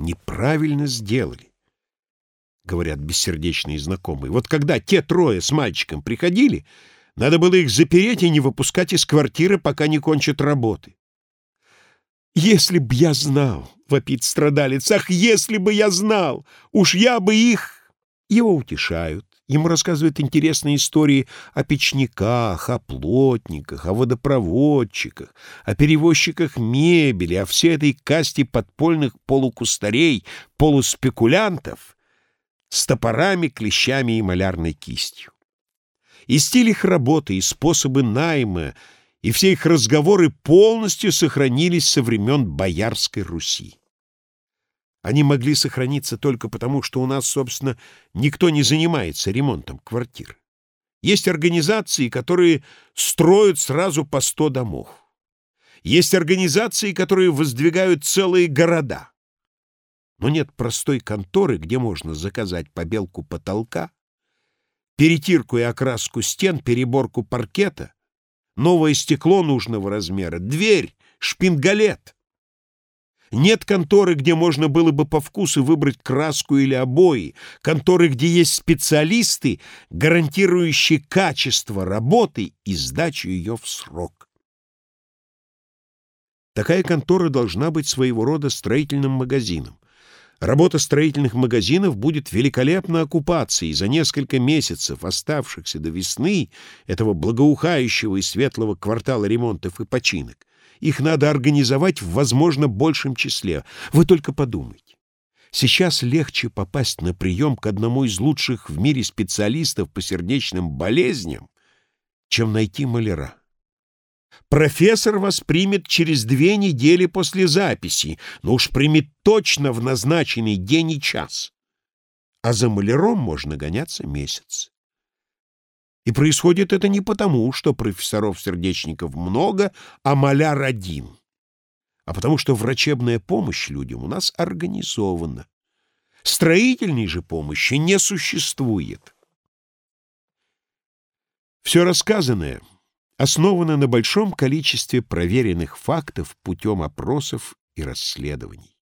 Неправильно сделали, говорят бессердечные знакомые. Вот когда те трое с мальчиком приходили, надо было их запереть и не выпускать из квартиры, пока не кончат работы. «Если б я знал!» — вопит страдалец. «Ах, если бы я знал! Уж я бы их...» Его утешают. Ему рассказывают интересные истории о печниках, о плотниках, о водопроводчиках, о перевозчиках мебели, о всей этой касте подпольных полукустарей, полуспекулянтов с топорами, клещами и малярной кистью. И стиль их работы, и способы найма, и все их разговоры полностью сохранились со времен Боярской Руси. Они могли сохраниться только потому, что у нас, собственно, никто не занимается ремонтом квартир. Есть организации, которые строят сразу по сто домов. Есть организации, которые воздвигают целые города. Но нет простой конторы, где можно заказать побелку потолка, перетирку и окраску стен, переборку паркета, новое стекло нужного размера, дверь, шпингалет — нет конторы, где можно было бы по вкусу выбрать краску или обои, конторы, где есть специалисты, гарантирующие качество работы и сдачу ее в срок. Такая контора должна быть своего рода строительным магазином. Работа строительных магазинов будет великолепно оккупаться, и за несколько месяцев, оставшихся до весны, этого благоухающего и светлого квартала ремонтов и починок, их надо организовать в, возможно, большем числе. Вы только подумайте. Сейчас легче попасть на прием к одному из лучших в мире специалистов по сердечным болезням, чем найти маляра. Профессор вас примет через две недели после записи, но уж примет точно в назначенный день и час. А за маляром можно гоняться месяц. И происходит это не потому, что профессоров-сердечников много, а маляр один, а потому что врачебная помощь людям у нас организована. Строительной же помощи не существует. Все рассказанное основано на большом количестве проверенных фактов путем опросов и расследований.